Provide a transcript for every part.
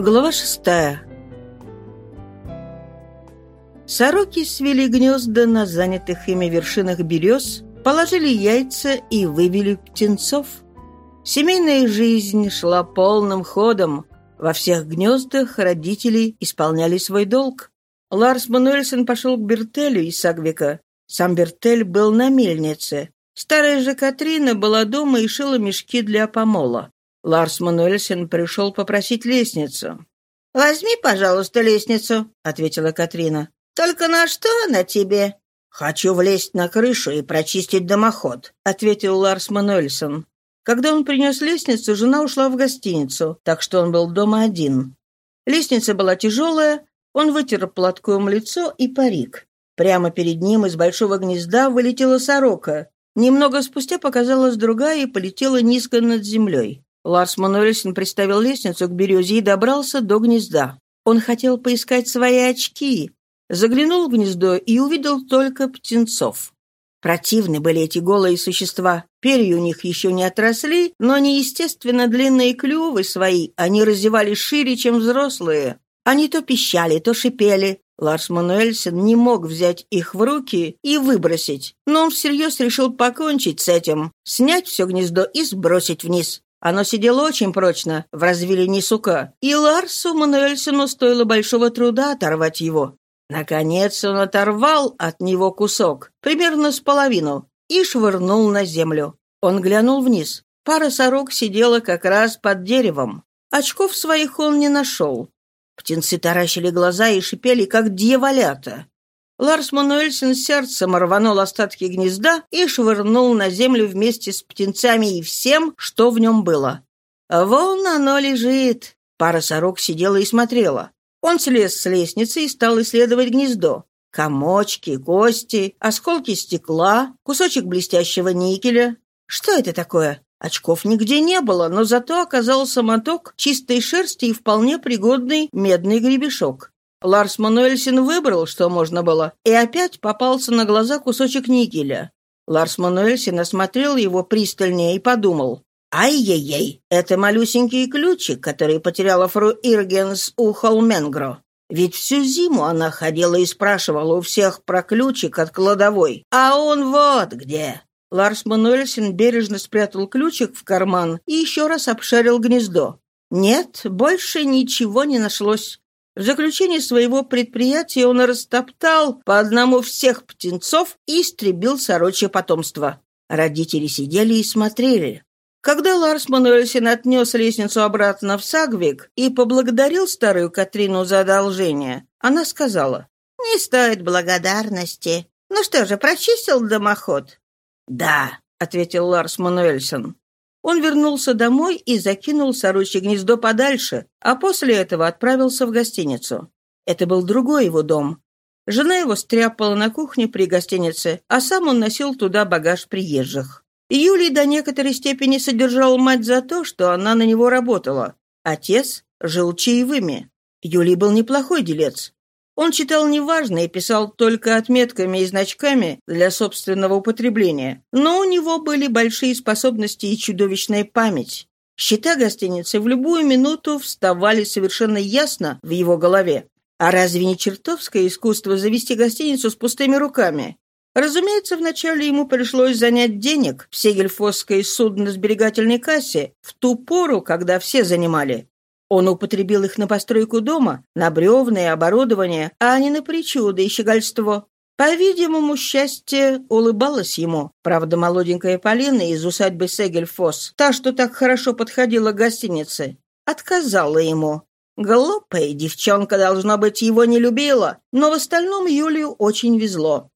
Глава шестая. Сороки свели гнезда на занятых ими вершинах берез, положили яйца и вывели птенцов. Семейная жизнь шла полным ходом. Во всех гнездах родители исполняли свой долг. Ларс Мануэльсон пошел к Бертелю из Сагвика. Сам Бертель был на мельнице. Старая же Катрина была дома и шила мешки для помола. Ларс Мануэльсен пришел попросить лестницу. «Возьми, пожалуйста, лестницу», — ответила Катрина. «Только на что она тебе?» «Хочу влезть на крышу и прочистить дымоход», — ответил Ларс Мануэльсон. Когда он принес лестницу, жена ушла в гостиницу, так что он был дома один. Лестница была тяжелая, он вытер платком лицо и парик. Прямо перед ним из большого гнезда вылетела сорока. Немного спустя показалась другая и полетела низко над землей. Ларс Мануэльсен приставил лестницу к березе и добрался до гнезда. Он хотел поискать свои очки. Заглянул в гнездо и увидел только птенцов. Противны были эти голые существа. Перья у них еще не отросли, но неестественно длинные клювы свои они разевали шире, чем взрослые. Они то пищали, то шипели. Ларс Мануэльсен не мог взять их в руки и выбросить, но он всерьез решил покончить с этим, снять все гнездо и сбросить вниз. Оно сидело очень прочно, в развилине сука, и Ларсу Мануэльсону стоило большого труда оторвать его. Наконец он оторвал от него кусок, примерно с половину, и швырнул на землю. Он глянул вниз. Пара сорок сидела как раз под деревом. Очков своих он не нашел. Птенцы таращили глаза и шипели, как дьяволята. Ларс Мануэльсен сердцем рванул остатки гнезда и швырнул на землю вместе с птенцами и всем, что в нем было. Вон оно лежит. Пара сорок сидела и смотрела. Он слез с лестницы и стал исследовать гнездо. Комочки, кости, осколки стекла, кусочек блестящего никеля. Что это такое? Очков нигде не было, но зато оказался моток чистой шерсти и вполне пригодный медный гребешок. Ларс Мануэльсен выбрал, что можно было, и опять попался на глаза кусочек никеля. Ларс Мануэльсен осмотрел его пристальнее и подумал. «Ай-яй-яй, это малюсенький ключик, который потеряла фру Иргенс у Холменгро. Ведь всю зиму она ходила и спрашивала у всех про ключик от кладовой. А он вот где!» Ларс Мануэльсен бережно спрятал ключик в карман и еще раз обшарил гнездо. Нет, больше ничего не нашлось. В заключении своего предприятия он растоптал по одному всех птенцов и истребил сорочье потомство. Родители сидели и смотрели. Когда Ларс Мануэльсен отнес лестницу обратно в Сагвик и поблагодарил старую Катрину за одолжение, она сказала, «Не стоит благодарности. Ну что же, прочистил дымоход?» «Да», — ответил Ларс Мануэльсен. Он вернулся домой и закинул сорочье гнездо подальше, а после этого отправился в гостиницу. Это был другой его дом. Жена его стряпала на кухне при гостинице, а сам он носил туда багаж приезжих. Юлий до некоторой степени содержал мать за то, что она на него работала. Отец жил чаевыми. Юлий был неплохой делец. Он читал неважно и писал только отметками и значками для собственного употребления, но у него были большие способности и чудовищная память. Счета гостиницы в любую минуту вставали совершенно ясно в его голове. А разве не чертовское искусство завести гостиницу с пустыми руками? Разумеется, вначале ему пришлось занять денег в Сегельфосской судно-сберегательной кассе в ту пору, когда все занимали. Он употребил их на постройку дома, на бревна и оборудование, а не на причуды и щегольство. По-видимому, счастье улыбалось ему. Правда, молоденькая Полина из усадьбы Сегельфос, та, что так хорошо подходила к гостинице, отказала ему. Глупая девчонка, должно быть, его не любила, но в остальном Юлию очень везло.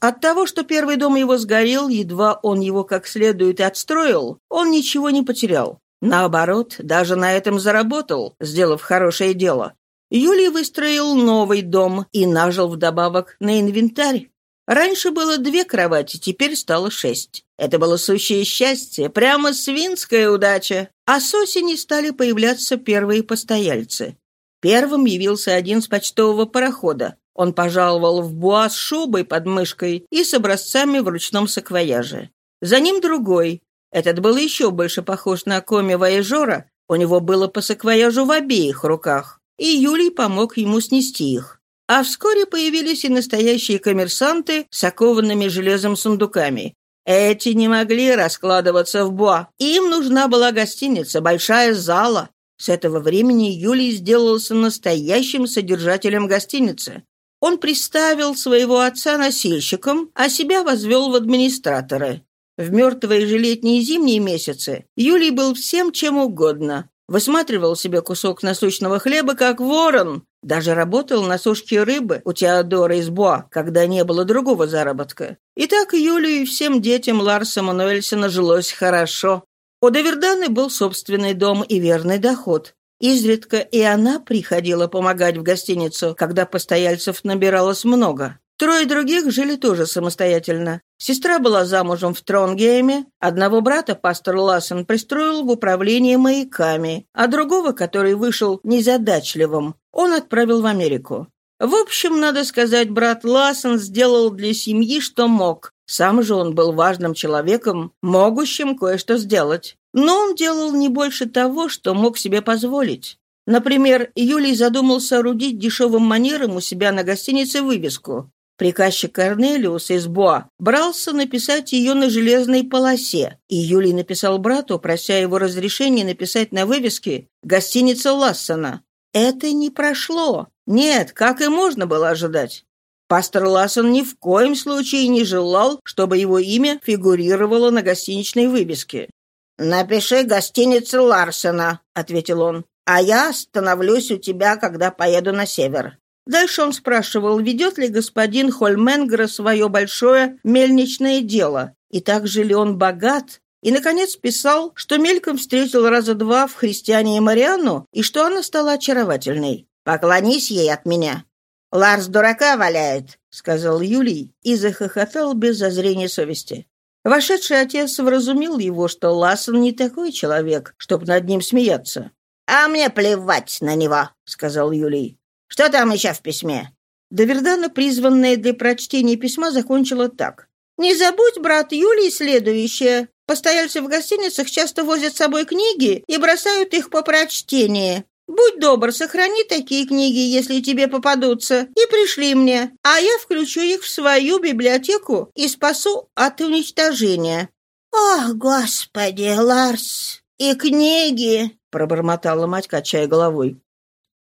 От того, что первый дом его сгорел, едва он его как следует отстроил, он ничего не потерял. Наоборот, даже на этом заработал, сделав хорошее дело. Юлий выстроил новый дом и нажил вдобавок на инвентарь. Раньше было две кровати, теперь стало шесть. Это было сущее счастье, прямо свинская удача. А с осени стали появляться первые постояльцы. Первым явился один с почтового парохода. Он пожаловал в Буа с шубой под мышкой и с образцами в ручном саквояже. За ним другой, этот был еще больше похож на коми-вояжера, У него было по саквояжу в обеих руках, и Юлий помог ему снести их. А вскоре появились и настоящие коммерсанты с окованными железом сундуками. Эти не могли раскладываться в Боа. Им нужна была гостиница, большая зала. С этого времени Юлий сделался настоящим содержателем гостиницы. Он приставил своего отца носильщиком, а себя возвел в администраторы. В мертвые же летние и зимние месяцы Юлий был всем чем угодно. Высматривал себе кусок насущного хлеба, как ворон. Даже работал на сушке рыбы у Теодора из Боа, когда не было другого заработка. И так Юлию и всем детям Ларса Мануэльсона жилось хорошо. У Даверданы был собственный дом и верный доход. Изредка и она приходила помогать в гостиницу, когда постояльцев набиралось много. Трое других жили тоже самостоятельно. Сестра была замужем в Тронгейме, одного брата пастор Лассен пристроил в управление маяками, а другого, который вышел незадачливым, он отправил в Америку. В общем, надо сказать, брат Лассен сделал для семьи, что мог. Сам же он был важным человеком, могущим кое-что сделать. Но он делал не больше того, что мог себе позволить. Например, Юлий задумал соорудить дешевым манером у себя на гостинице вывеску Приказчик Корнелиус из Боа брался написать ее на железной полосе, и Юлий написал брату, прося его разрешения написать на вывеске «Гостиница Лассона». Это не прошло. Нет, как и можно было ожидать. Пастор Лассон ни в коем случае не желал, чтобы его имя фигурировало на гостиничной вывеске. «Напиши гостиница Ларсена», — ответил он, «а я остановлюсь у тебя, когда поеду на север. Дальше он спрашивал, ведет ли господин Хольменгера свое большое мельничное дело, и также ли он богат, и, наконец, писал, что мельком встретил раза два в христиане и Марианну, и что она стала очаровательной. «Поклонись ей от меня». «Ларс дурака валяет», — сказал Юлий и захохотал без зазрения совести. Вошедший отец вразумил его, что Лассен не такой человек, чтобы над ним смеяться. «А мне плевать на него», — сказал Юлий. Что там еще в письме?» Довердана, призванная для прочтения письма, закончила так. «Не забудь, брат Юлий, следующее. Постояльцы в гостиницах часто возят с собой книги и бросают их по прочтении. Будь добр, сохрани такие книги, если тебе попадутся, и пришли мне, а я включу их в свою библиотеку и спасу от уничтожения». «Ох, господи, Ларс, и книги!» — пробормотала мать, качая головой.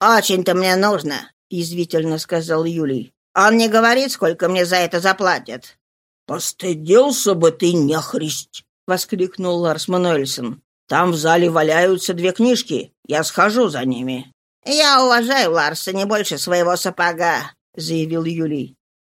«Очень-то мне нужно», — язвительно сказал Юлий. «Он не говорит, сколько мне за это заплатят». «Постыдился бы ты, нехристь!» — воскликнул Ларс Мануэльсон. «Там в зале валяются две книжки. Я схожу за ними». «Я уважаю Ларса не больше своего сапога», — заявил Юлий.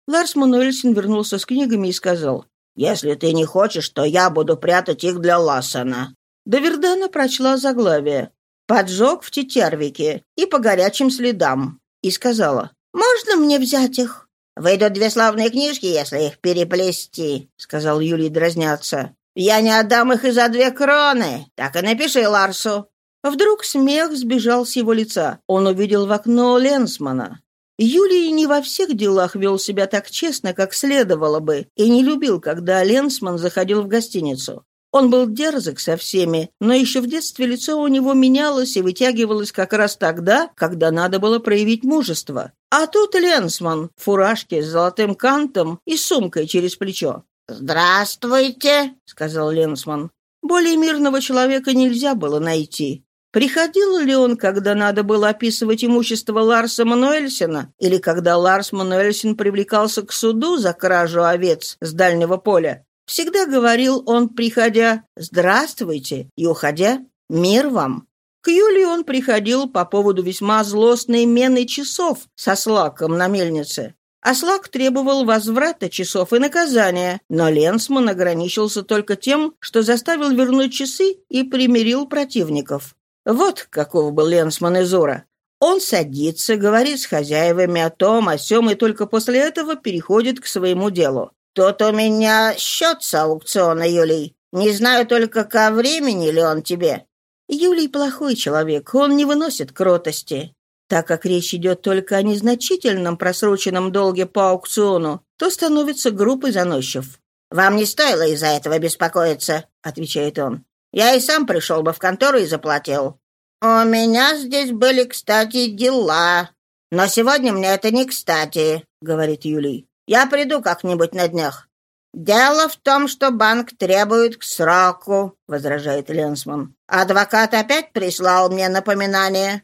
Ларс Мануэльсон вернулся с книгами и сказал, «Если ты не хочешь, то я буду прятать их для Лассона». Довердана прочла заглавие поджог в Тетервике и по горячим следам, и сказала, «Можно мне взять их?» «Выйдут две славные книжки, если их переплести», — сказал Юлий дразняться. «Я не отдам их и за две кроны. Так и напиши Ларсу». Вдруг смех сбежал с его лица. Он увидел в окно Ленсмана. Юлий не во всех делах вел себя так честно, как следовало бы, и не любил, когда Ленсман заходил в гостиницу. Он был дерзок со всеми, но еще в детстве лицо у него менялось и вытягивалось как раз тогда, когда надо было проявить мужество. А тут Ленсман в фуражке с золотым кантом и сумкой через плечо. «Здравствуйте», — сказал Ленсман. Более мирного человека нельзя было найти. Приходил ли он, когда надо было описывать имущество Ларса Мануэльсена, или когда Ларс Мануэльсен привлекался к суду за кражу овец с дальнего поля? Всегда говорил он, приходя «Здравствуйте» и уходя «Мир вам». К Юлии он приходил по поводу весьма злостной мены часов со слаком на мельнице. А слак требовал возврата часов и наказания, но Ленсман ограничился только тем, что заставил вернуть часы и примирил противников. Вот каков был Ленсман из Ура. Он садится, говорит с хозяевами о том, о сём, и только после этого переходит к своему делу. «Тут у меня счет с аукциона, Юлий. Не знаю только, ко времени ли он тебе». Юлий плохой человек, он не выносит кротости. Так как речь идет только о незначительном просроченном долге по аукциону, то становится группой заносчив. «Вам не стоило из-за этого беспокоиться», — отвечает он. «Я и сам пришел бы в контору и заплатил». «У меня здесь были, кстати, дела. Но сегодня мне это не кстати», — говорит Юлий. «Я приду как-нибудь на днях». «Дело в том, что банк требует к сроку», — возражает Ленсман. «Адвокат опять прислал мне напоминание».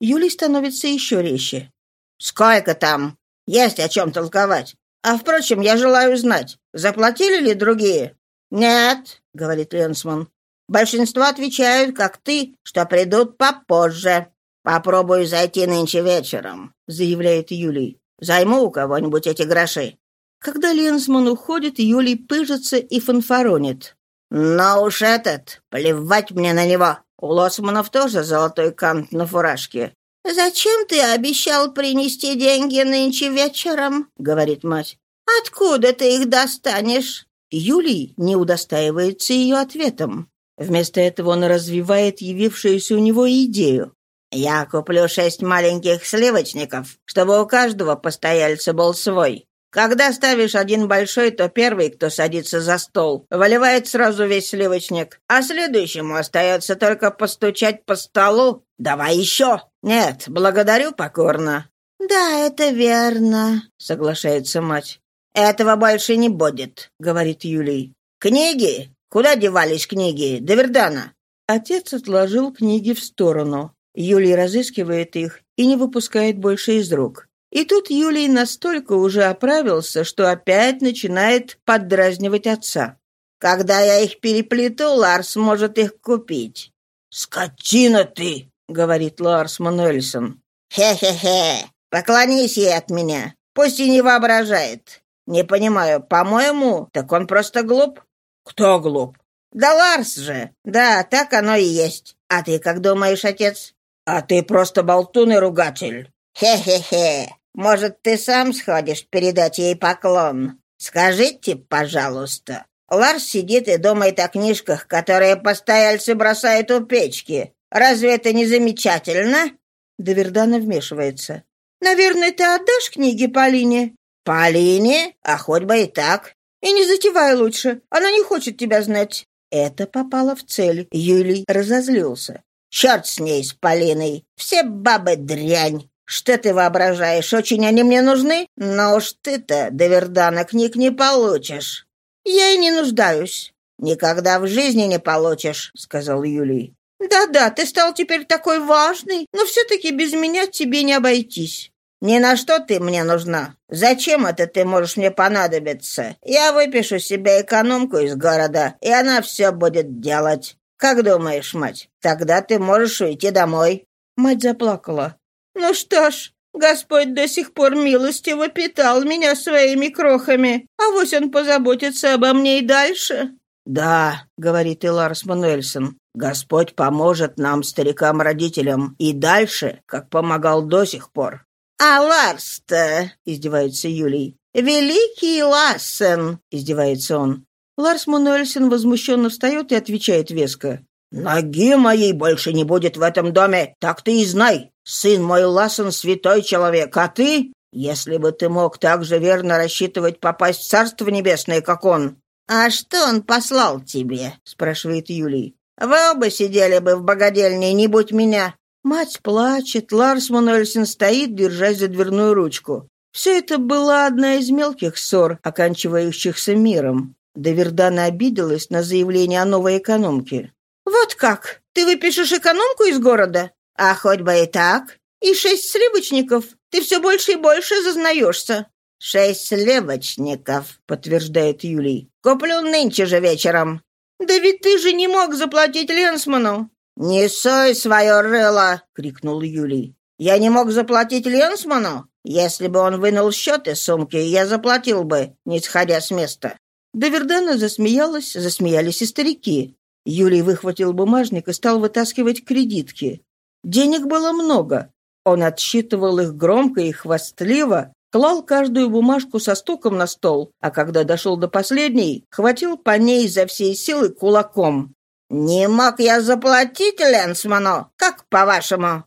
Юлий становится еще резче. «Сколько там? Есть о чем толковать. А, впрочем, я желаю знать, заплатили ли другие?» «Нет», — говорит Ленсман. Большинство отвечают, как ты, что придут попозже. Попробую зайти нынче вечером», — заявляет Юлий. «Займу у кого-нибудь эти гроши». Когда Ленсман уходит, Юлий пыжится и фанфаронит. «Но уж этот, плевать мне на него. У Лосманов тоже золотой кант на фуражке». «Зачем ты обещал принести деньги нынче вечером?» — говорит мать. «Откуда ты их достанешь?» Юлий не удостаивается ее ответом. Вместо этого он развивает явившуюся у него идею. «Я куплю шесть маленьких сливочников, чтобы у каждого постояльца был свой. Когда ставишь один большой, то первый, кто садится за стол, выливает сразу весь сливочник, а следующему остается только постучать по столу. Давай еще!» «Нет, благодарю покорно». «Да, это верно», — соглашается мать. «Этого больше не будет», — говорит Юлий. «Книги? Куда девались книги? Довердана?» Отец отложил книги в сторону. Юлий разыскивает их и не выпускает больше из рук. И тут Юлий настолько уже оправился, что опять начинает поддразнивать отца. «Когда я их переплету, Ларс может их купить». «Скотина ты!» — говорит Ларс Мануэльсон. «Хе-хе-хе! Поклонись ей от меня. Пусть и не воображает. Не понимаю, по-моему, так он просто глуп. «Кто глуп?» «Да Ларс же! Да, так оно и есть. А ты как думаешь, отец?» «А ты просто болтун и ругатель». «Хе-хе-хе! Может, ты сам сходишь передать ей поклон? Скажите, пожалуйста». Ларс сидит и думает о книжках, которые постояльцы бросают у печки. Разве это не замечательно?» Довердана вмешивается. «Наверное, ты отдашь книги Полине?» «Полине? А хоть бы и так. И не затевай лучше, она не хочет тебя знать». Это попало в цель. Юлий разозлился. «Черт с ней, с Полиной! Все бабы дрянь! Что ты воображаешь, очень они мне нужны? Но уж ты-то до Вердана книг не получишь». «Я и не нуждаюсь». «Никогда в жизни не получишь», — сказал Юлий. «Да-да, ты стал теперь такой важный, но все-таки без меня тебе не обойтись». «Ни на что ты мне нужна. Зачем это ты можешь мне понадобиться? Я выпишу себе экономку из города, и она все будет делать. Как думаешь, мать, тогда ты можешь уйти домой?» Мать заплакала. «Ну что ж, Господь до сих пор милостиво питал меня своими крохами, а вось он позаботится обо мне и дальше». «Да», — говорит Иларс Мануэльсон, — «Господь поможет нам, старикам-родителям, и дальше, как помогал до сих пор». «А Ларс-то?» — издевается Юлий. «Великий Лассен!» — издевается он. Ларс Мануэльсен возмущенно встает и отвечает веско. «Ноги моей больше не будет в этом доме, так ты и знай. Сын мой Лассен — святой человек, а ты? Если бы ты мог так же верно рассчитывать попасть в Царство Небесное, как он». «А что он послал тебе?» — спрашивает Юлий. «Вы оба сидели бы в богадельне, не будь меня. Мать плачет, Ларс Мануэльсен стоит, держась за дверную ручку. Все это была одна из мелких ссор, оканчивающихся миром. Довердана обиделась на заявление о новой экономке. «Вот как? Ты выпишешь экономку из города? А хоть бы и так. И шесть сливочников. Ты все больше и больше зазнаешься». «Шесть сливочников», — подтверждает Юлий. «Куплю нынче же вечером». «Да ведь ты же не мог заплатить Ленсману». «Не сой свое рыло!» — крикнул Юлий. «Я не мог заплатить Ленсману? Если бы он вынул счет из сумки, я заплатил бы, не сходя с места». Довердена засмеялась, засмеялись и старики. Юлий выхватил бумажник и стал вытаскивать кредитки. Денег было много. Он отсчитывал их громко и хвастливо, клал каждую бумажку со стуком на стол, а когда дошел до последней, хватил по ней за всей силы кулаком. «Не мог я заплатить Ленсману? Как по-вашему?»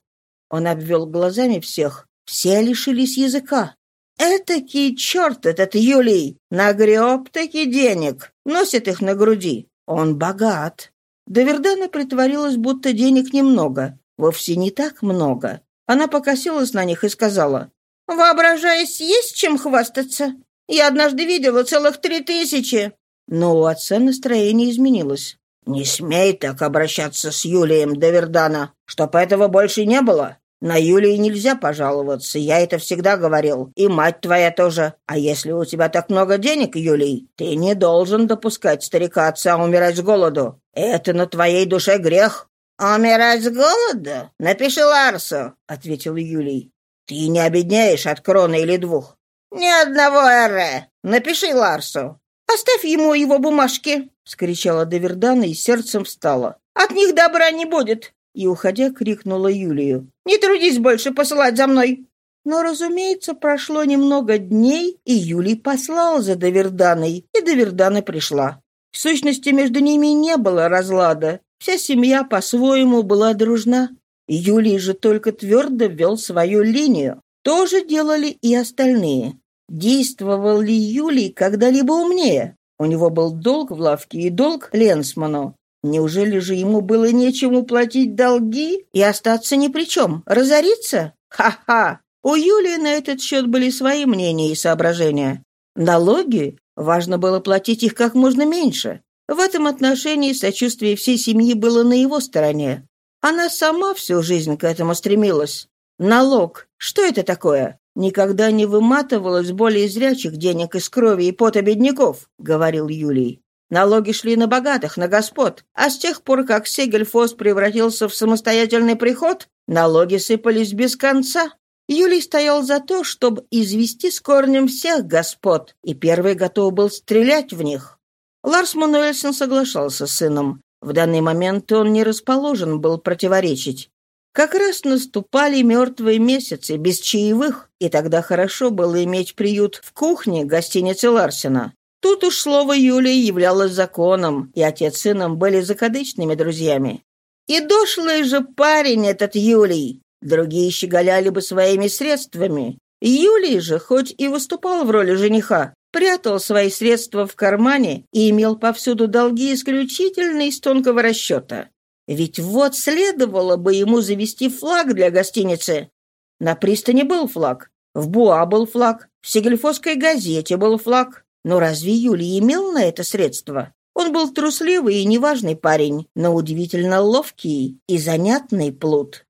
Он обвел глазами всех. Все лишились языка. «Этакий черт этот Юлий! Нагреб-таки денег! Носит их на груди! Он богат!» Довердана притворилась, будто денег немного. вовсе не так много. Она покосилась на них и сказала, «Воображаясь, есть чем хвастаться? Я однажды видела целых три тысячи». Но у отца настроение изменилось. «Не смей так обращаться с Юлием Давердана, чтоб этого больше не было. На Юлии нельзя пожаловаться, я это всегда говорил, и мать твоя тоже. А если у тебя так много денег, Юлий, ты не должен допускать старика отца умирать с голоду. Это на твоей душе грех». «Умирать с голоду? Напиши Ларсу», — ответил Юлий. «Ты не обедняешь от кроны или двух?» «Ни одного эре. Напиши Ларсу». «Оставь ему его бумажки!» — скричала Довердана и сердцем встала. «От них добра не будет!» И, уходя, крикнула Юлию. «Не трудись больше посылать за мной!» Но, разумеется, прошло немного дней, и Юлий послал за Доверданой, и Довердана пришла. В сущности, между ними не было разлада. Вся семья по-своему была дружна. Юлий же только твердо вел свою линию. То же делали и остальные. Действовал ли Юлий когда-либо умнее? У него был долг в лавке и долг Ленсману. Неужели же ему было нечем уплатить долги и остаться ни при чем? Разориться? Ха-ха! У Юлии на этот счет были свои мнения и соображения. Налоги? Важно было платить их как можно меньше. В этом отношении сочувствие всей семьи было на его стороне. Она сама всю жизнь к этому стремилась. Налог. Что это такое? никогда не выматывалось более зрячих денег из крови и пота бедняков», — говорил Юлий. Налоги шли на богатых, на господ, а с тех пор, как Сегельфос превратился в самостоятельный приход, налоги сыпались без конца. Юлий стоял за то, чтобы извести с корнем всех господ, и первый готов был стрелять в них. Ларс Мануэльсон соглашался с сыном. В данный момент он не расположен был противоречить. Как раз наступали мертвые месяцы, без чаевых, и тогда хорошо было иметь приют в кухне гостиницы Ларсена. Тут уж слово Юлии являлось законом, и отец с сыном были закадычными друзьями. И дошлый же парень этот Юлий. Другие щеголяли бы своими средствами. Юлий же, хоть и выступал в роли жениха, прятал свои средства в кармане и имел повсюду долги исключительно из тонкого расчета. Ведь вот следовало бы ему завести флаг для гостиницы. На пристани был флаг, в Буа был флаг, в Сегельфосской газете был флаг. Но разве Юлий имел на это средства? Он был трусливый и неважный парень, но удивительно ловкий и занятный плут.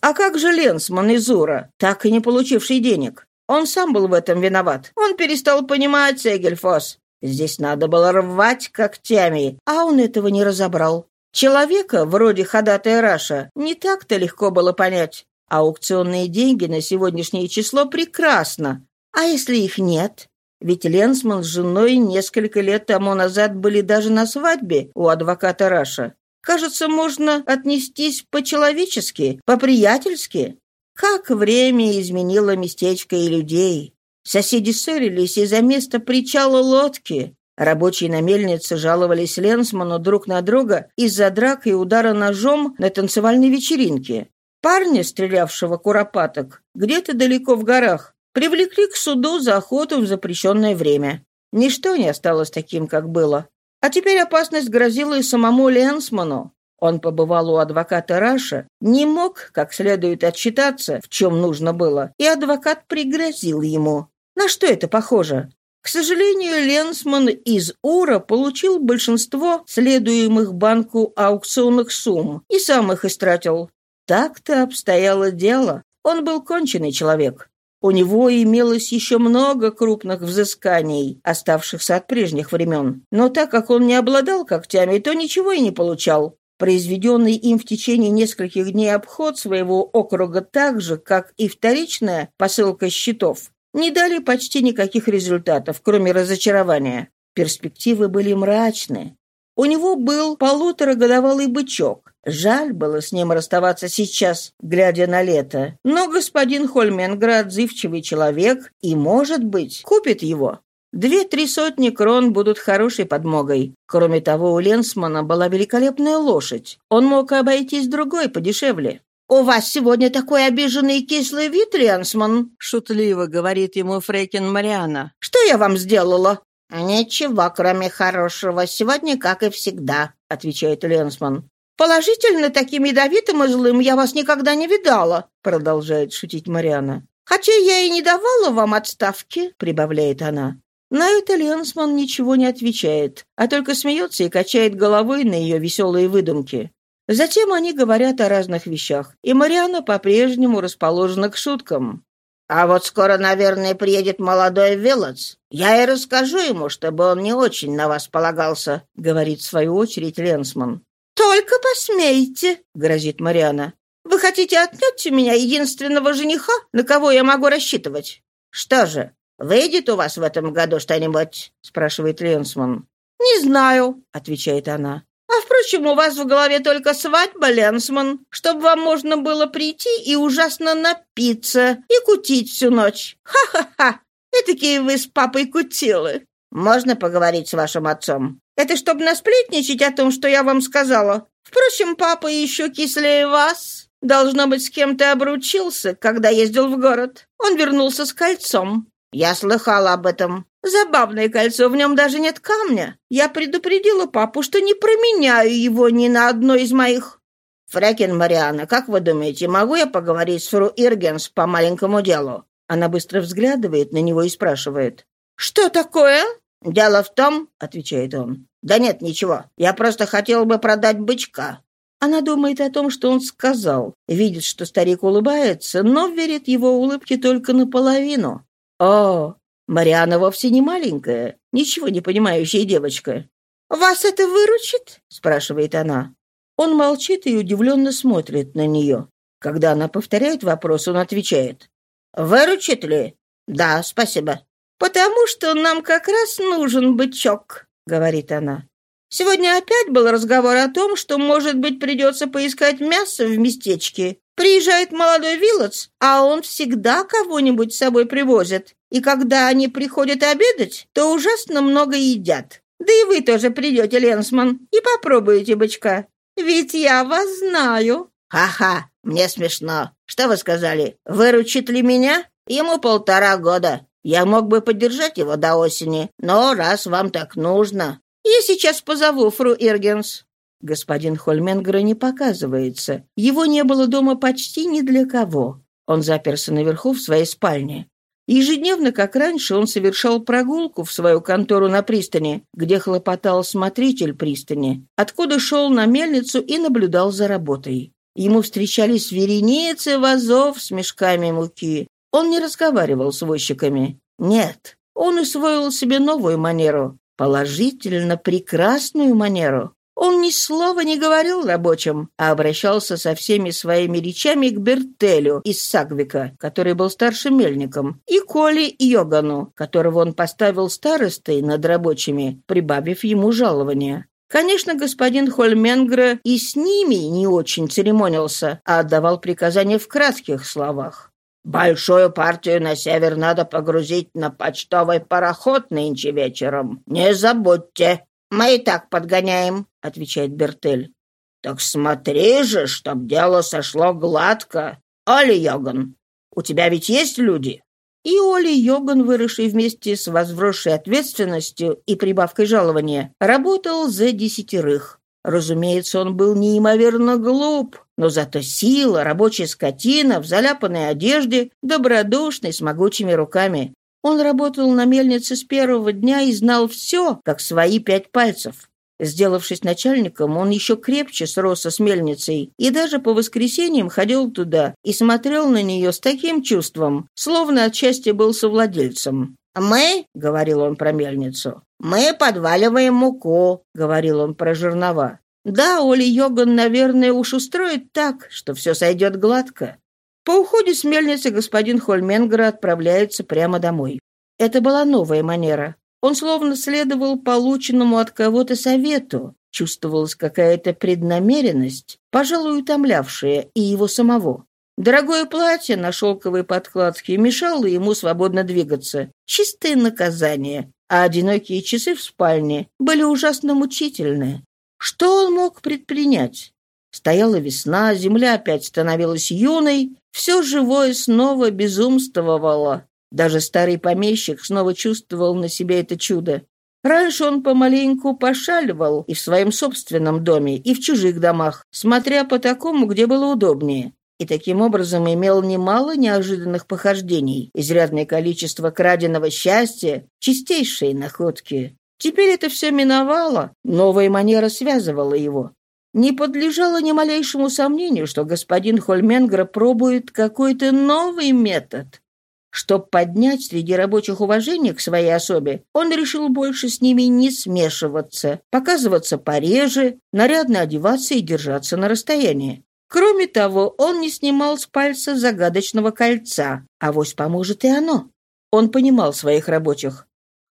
А как же Ленсман из Ура, так и не получивший денег? Он сам был в этом виноват. Он перестал понимать Сегельфос. Здесь надо было рвать когтями, а он этого не разобрал. Человека, вроде ходатая Раша, не так-то легко было понять. Аукционные деньги на сегодняшнее число прекрасно. А если их нет? Ведь Ленсман с женой несколько лет тому назад были даже на свадьбе у адвоката Раша. Кажется, можно отнестись по-человечески, по-приятельски. Как время изменило местечко и людей. Соседи ссорились из-за места причала лодки. Рабочие на мельнице жаловались Ленсману друг на друга из-за драк и удара ножом на танцевальной вечеринке. Парня, стрелявшего куропаток, где-то далеко в горах, привлекли к суду за охоту в запрещенное время. Ничто не осталось таким, как было. А теперь опасность грозила и самому Ленсману. Он побывал у адвоката Раша, не мог как следует отчитаться, в чем нужно было, и адвокат пригрозил ему. На что это похоже? К сожалению, Ленсман из Ура получил большинство следуемых банку аукционных сумм и сам их истратил. Так-то обстояло дело. Он был конченый человек. У него имелось еще много крупных взысканий, оставшихся от прежних времен. Но так как он не обладал когтями, то ничего и не получал. Произведенный им в течение нескольких дней обход своего округа так же, как и вторичная посылка счетов, не дали почти никаких результатов, кроме разочарования. Перспективы были мрачны. У него был полуторагодовалый бычок. Жаль было с ним расставаться сейчас, глядя на лето. Но господин Хольменгра отзывчивый человек и, может быть, купит его. Две-три сотни крон будут хорошей подмогой. Кроме того, у Ленсмана была великолепная лошадь. Он мог обойтись другой, подешевле. «У вас сегодня такой обиженный и кислый вид, Ленсман», — шутливо говорит ему Фрейкин Мариана. «Что я вам сделала?» «Ничего, кроме хорошего. Сегодня, как и всегда», — отвечает Ленсман. «Положительно, таким ядовитым и злым я вас никогда не видала», — продолжает шутить Мариана. «Хотя я и не давала вам отставки», — прибавляет она. На это Ленсман ничего не отвечает, а только смеется и качает головой на ее веселые выдумки. Затем они говорят о разных вещах, и Мариана по-прежнему расположена к шуткам. «А вот скоро, наверное, приедет молодой Велоц. Я и расскажу ему, чтобы он не очень на вас полагался», — говорит в свою очередь Ленсман. «Только посмейте», — грозит Мариана. «Вы хотите отнять у меня единственного жениха, на кого я могу рассчитывать?» «Что же, выйдет у вас в этом году что-нибудь?» — спрашивает Ленсман. «Не знаю», — отвечает она. «А, впрочем, у вас в голове только свадьба, Ленсман, чтобы вам можно было прийти и ужасно напиться и кутить всю ночь. Ха-ха-ха! Этакие вы с папой кутилы. Можно поговорить с вашим отцом?» Это чтобы насплетничать о том, что я вам сказала. Впрочем, папа еще кислее вас. Должно быть, с кем-то обручился, когда ездил в город. Он вернулся с кольцом. Я слыхала об этом. Забавное кольцо, в нем даже нет камня. Я предупредила папу, что не променяю его ни на одно из моих. Фрекен Мариана, как вы думаете, могу я поговорить с фру Иргенс по маленькому делу? Она быстро взглядывает на него и спрашивает. «Что такое?» «Дело в том», — отвечает он, — «да нет, ничего, я просто хотел бы продать бычка». Она думает о том, что он сказал, видит, что старик улыбается, но верит его улыбке только наполовину. «О, Мариана вовсе не маленькая, ничего не понимающая девочка». «Вас это выручит?» — спрашивает она. Он молчит и удивленно смотрит на нее. Когда она повторяет вопрос, он отвечает. «Выручит ли?» «Да, спасибо». «Потому что нам как раз нужен бычок», — говорит она. «Сегодня опять был разговор о том, что, может быть, придется поискать мясо в местечке. Приезжает молодой вилоц, а он всегда кого-нибудь с собой привозит. И когда они приходят обедать, то ужасно много едят. Да и вы тоже придете, Ленсман, и попробуете бычка. Ведь я вас знаю». «Ха-ха, мне смешно. Что вы сказали? Выручит ли меня? Ему полтора года. Я мог бы поддержать его до осени, но раз вам так нужно... Я сейчас позову фру Иргенс». Господин Хольменгра не показывается. Его не было дома почти ни для кого. Он заперся наверху в своей спальне. Ежедневно, как раньше, он совершал прогулку в свою контору на пристани, где хлопотал смотритель пристани, откуда шел на мельницу и наблюдал за работой. Ему встречались вереницы вазов с мешками муки, он не разговаривал с возчиками. Нет, он усвоил себе новую манеру, положительно прекрасную манеру. Он ни слова не говорил рабочим, а обращался со всеми своими речами к Бертелю из Сагвика, который был старшим мельником, и Коле Йогану, которого он поставил старостой над рабочими, прибавив ему жалование. Конечно, господин Хольменгре и с ними не очень церемонился, а отдавал приказания в кратких словах. Большую партию на север надо погрузить на почтовый пароход нынче вечером. Не забудьте. Мы и так подгоняем, отвечает Бертель. Так смотри же, чтоб дело сошло гладко. Оли Йоган, у тебя ведь есть люди? И Оли Йоган, выросший вместе с возросшей ответственностью и прибавкой жалования, работал за десятерых. Разумеется, он был неимоверно глуп, но зато сила, рабочая скотина, в заляпанной одежде, добродушный, с могучими руками. Он работал на мельнице с первого дня и знал все, как свои пять пальцев. Сделавшись начальником, он еще крепче сросся с мельницей и даже по воскресеньям ходил туда и смотрел на нее с таким чувством, словно отчасти был совладельцем. «Мы», — говорил он про мельницу, — «мы подваливаем муку», — говорил он про жернова. «Да, Оли Йоган, наверное, уж устроит так, что все сойдет гладко». По уходе с мельницы господин Хольменгер отправляется прямо домой. Это была новая манера. Он словно следовал полученному от кого-то совету. Чувствовалась какая-то преднамеренность, пожалуй, утомлявшая и его самого. Дорогое платье на шелковой подкладке мешало ему свободно двигаться. Чистое наказание. А одинокие часы в спальне были ужасно мучительные. Что он мог предпринять? Стояла весна, земля опять становилась юной, все живое снова безумствовало. Даже старый помещик снова чувствовал на себе это чудо. Раньше он помаленьку пошаливал и в своем собственном доме, и в чужих домах, смотря по такому, где было удобнее. И таким образом имел немало неожиданных похождений, изрядное количество краденого счастья, чистейшие находки. Теперь это все миновало, новая манера связывала его. Не подлежало ни малейшему сомнению, что господин Хольменгра пробует какой-то новый метод. Чтобы поднять среди рабочих уважение к своей особе, он решил больше с ними не смешиваться, показываться пореже, нарядно одеваться и держаться на расстоянии. Кроме того, он не снимал с пальца загадочного кольца, а вось поможет и оно. Он понимал своих рабочих.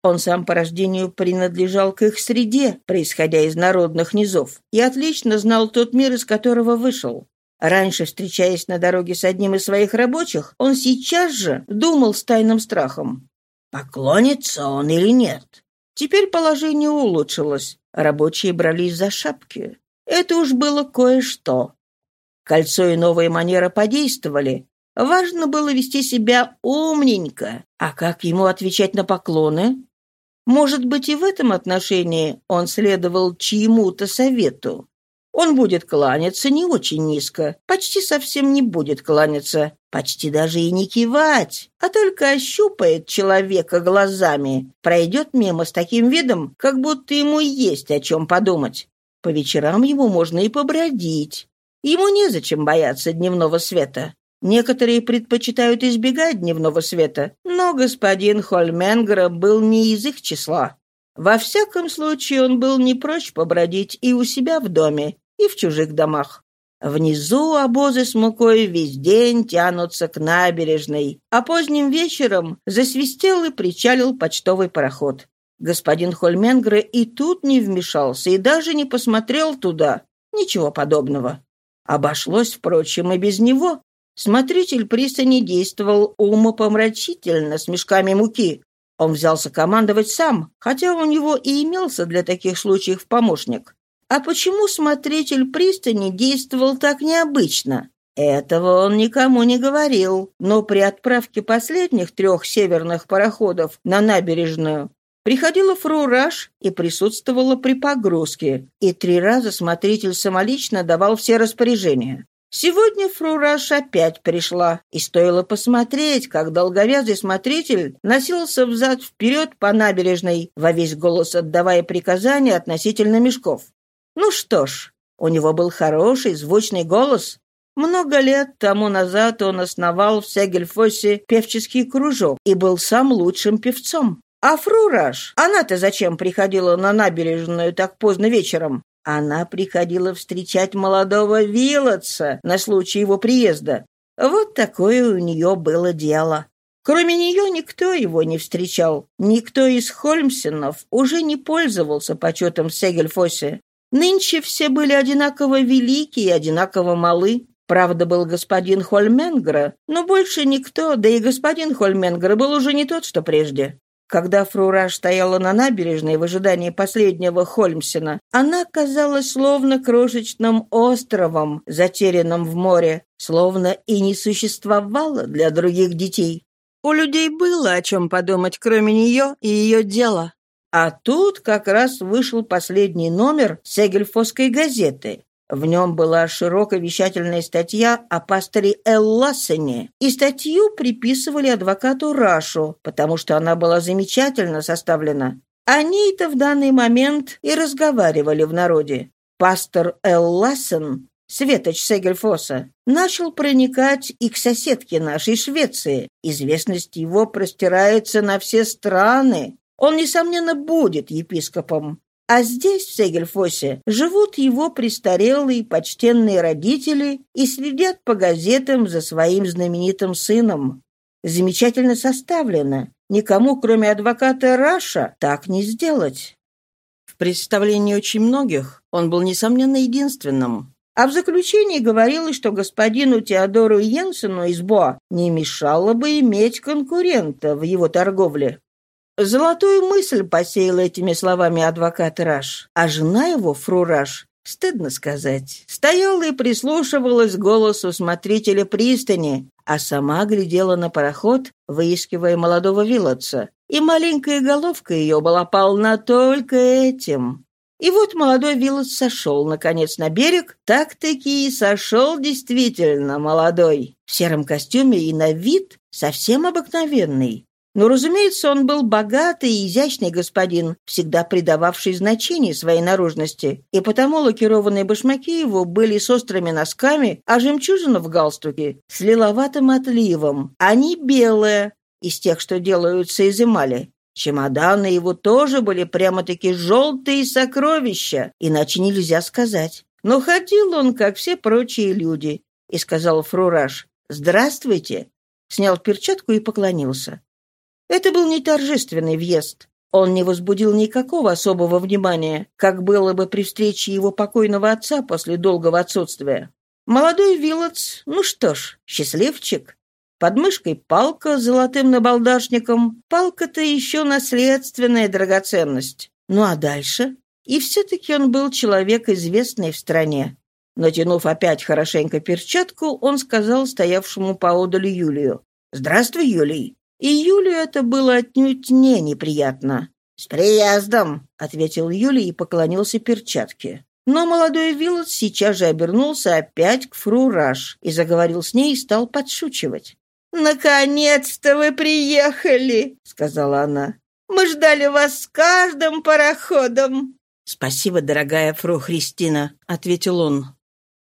Он сам по рождению принадлежал к их среде, происходя из народных низов, и отлично знал тот мир, из которого вышел. Раньше, встречаясь на дороге с одним из своих рабочих, он сейчас же думал с тайным страхом. Поклонится он или нет? Теперь положение улучшилось. Рабочие брались за шапки. Это уж было кое-что. Кольцо и новая манера подействовали. Важно было вести себя умненько. А как ему отвечать на поклоны? Может быть, и в этом отношении он следовал чьему-то совету. Он будет кланяться не очень низко, почти совсем не будет кланяться, почти даже и не кивать, а только ощупает человека глазами, пройдет мимо с таким видом, как будто ему есть о чем подумать. По вечерам ему можно и побродить. Ему незачем бояться дневного света. Некоторые предпочитают избегать дневного света, но господин Хольменгера был не из их числа. Во всяком случае, он был не прочь побродить и у себя в доме, и в чужих домах. Внизу обозы с мукой весь день тянутся к набережной, а поздним вечером засвистел и причалил почтовый пароход. Господин Хольменгре и тут не вмешался и даже не посмотрел туда. Ничего подобного. Обошлось, впрочем, и без него. Смотритель пристани действовал умопомрачительно с мешками муки. Он взялся командовать сам, хотя у него и имелся для таких случаев помощник. А почему смотритель пристани действовал так необычно? Этого он никому не говорил, но при отправке последних трех северных пароходов на набережную приходила фрураж и присутствовала при погрузке, и три раза смотритель самолично давал все распоряжения. Сегодня фрураж опять пришла, и стоило посмотреть, как долговязый смотритель носился взад-вперед по набережной, во весь голос отдавая приказания относительно мешков. Ну что ж, у него был хороший, звучный голос. Много лет тому назад он основал в Сегельфосе певческий кружок и был сам лучшим певцом. А Фрураж, она-то зачем приходила на набережную так поздно вечером? Она приходила встречать молодого Вилотса на случай его приезда. Вот такое у нее было дело. Кроме нее никто его не встречал. Никто из Хольмсенов уже не пользовался почетом Сегельфосе. Нынче все были одинаково велики и одинаково малы. Правда, был господин Хольменгра, но больше никто, да и господин Хольменгра был уже не тот, что прежде. Когда Фрураж стояла на набережной в ожидании последнего Хольмсена, она казалась словно крошечным островом, затерянным в море, словно и не существовала для других детей. У людей было о чем подумать, кроме нее и ее дела. А тут как раз вышел последний номер Сегельфосской газеты. В нем была широкая вещательная статья о пасторе Элласене, и статью приписывали адвокату Рашу, потому что она была замечательно составлена. О ней-то в данный момент и разговаривали в народе. Пастор Элласен, светоч Сегельфоса, начал проникать и к соседке нашей Швеции. Известность его простирается на все страны. Он, несомненно, будет епископом. А здесь, в Сегельфосе, живут его престарелые почтенные родители и следят по газетам за своим знаменитым сыном. Замечательно составлено. Никому, кроме адвоката Раша, так не сделать. В представлении очень многих он был, несомненно, единственным. А в заключении говорилось, что господину Теодору Йенсену из Боа не мешало бы иметь конкурента в его торговле. Золотую мысль посеял этими словами адвокат Раш, а жена его, фру Раш, стыдно сказать, стояла и прислушивалась к голосу смотрителя пристани, а сама глядела на пароход, выискивая молодого Вилотса. и маленькая головка ее была полна только этим. И вот молодой Виллот сошел, наконец, на берег. Так-таки и сошел действительно молодой. В сером костюме и на вид совсем обыкновенный. Но, разумеется, он был богатый и изящный господин, всегда придававший значение своей наружности, и потому лакированные башмаки его были с острыми носками, а жемчужина в галстуке с лиловатым отливом, не белая, из тех, что делаются из эмали. Чемоданы его тоже были прямо-таки желтые сокровища, иначе нельзя сказать. Но ходил он, как все прочие люди, и сказал Фрураж «Здравствуйте», снял перчатку и поклонился. Это был не торжественный въезд. Он не возбудил никакого особого внимания, как было бы при встрече его покойного отца после долгого отсутствия. Молодой Вилотс, ну что ж, счастливчик. Под мышкой палка с золотым набалдашником. Палка-то еще наследственная драгоценность. Ну а дальше? И все-таки он был человек, известный в стране. Натянув опять хорошенько перчатку, он сказал стоявшему поодаль Юлию. «Здравствуй, Юлий. И Юлию это было отнюдь не неприятно. «С приездом!» — ответил Юлий и поклонился перчатке. Но молодой Виллот сейчас же обернулся опять к фру Раш и заговорил с ней и стал подшучивать. «Наконец-то вы приехали!» — сказала она. «Мы ждали вас с каждым пароходом!» «Спасибо, дорогая фру Христина», — ответил он.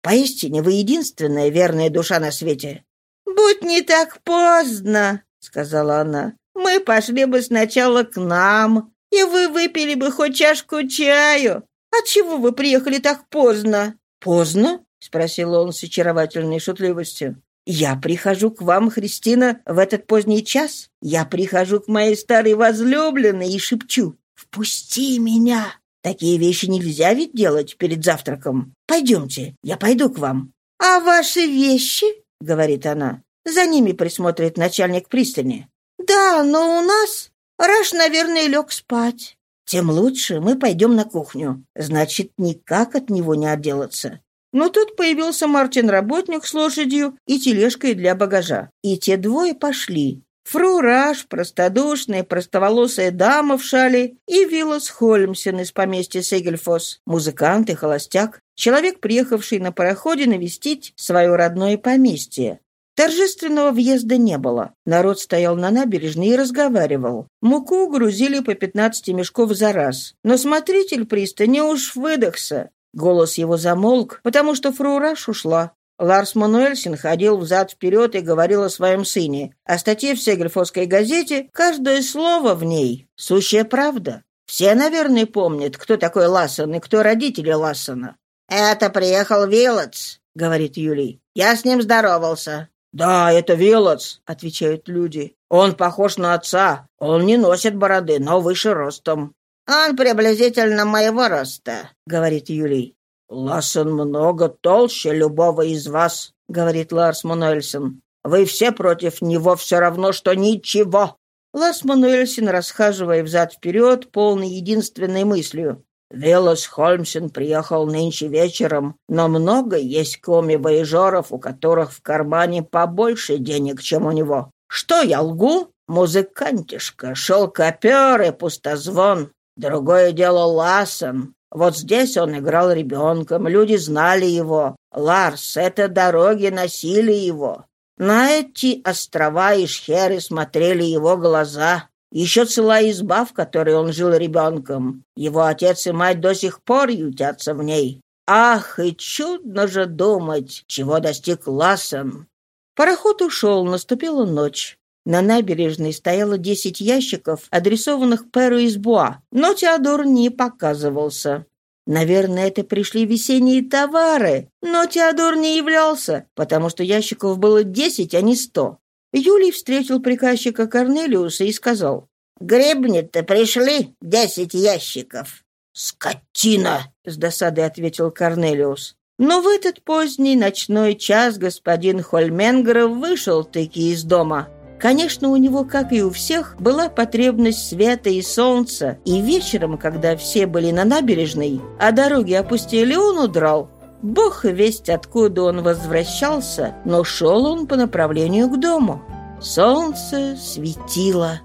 «Поистине вы единственная верная душа на свете». «Будь не так поздно!» Сказала она. «Мы пошли бы сначала к нам, и вы выпили бы хоть чашку чаю. Отчего вы приехали так поздно?» «Поздно?» — спросил он с очаровательной шутливостью. «Я прихожу к вам, Христина, в этот поздний час. Я прихожу к моей старой возлюбленной и шепчу. Впусти меня! Такие вещи нельзя ведь делать перед завтраком. Пойдемте, я пойду к вам». «А ваши вещи?» — говорит она. За ними присмотрит начальник пристани. Да, но у нас... Раш, наверное, лег спать. Тем лучше мы пойдем на кухню. Значит, никак от него не отделаться. Но тут появился Мартин-работник с лошадью и тележкой для багажа. И те двое пошли. Фру Раш, простодушная, простоволосая дама в шале, и Виллас Хольмсен из поместья Сегельфос, музыкант и холостяк, человек, приехавший на пароходе навестить свое родное поместье. Торжественного въезда не было. Народ стоял на набережной и разговаривал. Муку грузили по 15 мешков за раз. Но смотритель пристани уж выдохся. Голос его замолк, потому что фрураж ушла. Ларс Мануэльсин ходил взад-вперед и говорил о своем сыне. О статье в Сегельфосской газете каждое слово в ней — сущая правда. Все, наверное, помнят, кто такой Лассон и кто родители Лассона. «Это приехал Вилотс», — говорит Юлий. «Я с ним здоровался. «Да, это Вилотс», — отвечают люди. «Он похож на отца. Он не носит бороды, но выше ростом». «Он приблизительно моего роста», — говорит Юлий. «Лассен много толще любого из вас», — говорит Ларс Мануэльсон. «Вы все против него все равно, что ничего». Ларс Мануэльсен, расхаживая взад-вперед, полный единственной мыслью. Виллас Хольмсен приехал нынче вечером, но много есть коми-воежеров, у которых в кармане побольше денег, чем у него. Что я лгу? Музыкантишка, шелкопер и пустозвон. Другое дело Лассен. Вот здесь он играл ребенком, люди знали его. Ларс, это дороги носили его. На эти острова и шхеры смотрели его глаза. Еще целая изба, в которой он жил ребенком. Его отец и мать до сих пор ютятся в ней. Ах, и чудно же думать, чего достиг Лассен. Пароход ушел, наступила ночь. На набережной стояло десять ящиков, адресованных Перу из Буа, но Теодор не показывался. Наверное, это пришли весенние товары, но Теодор не являлся, потому что ящиков было десять, а не сто. Юлий встретил приказчика Корнелиуса и сказал, «Гребни-то пришли десять ящиков». «Скотина!» — с досадой ответил Корнелиус. Но в этот поздний ночной час господин Хольменгер вышел-таки из дома. Конечно, у него, как и у всех, была потребность света и солнца, и вечером, когда все были на набережной, а дороги опустили, он удрал. Бог весть, откуда он возвращался, но шел он по направлению к дому. Солнце светило.